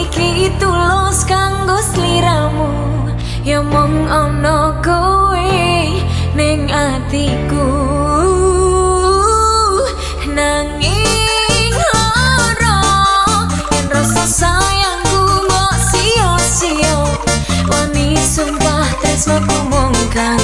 iki tulus kanggo sliramu. Ya mung ana kowe ning atiku. Nanging ora yen rasa sayangku mbok sia-sia wani sumpah tresnaku mung kang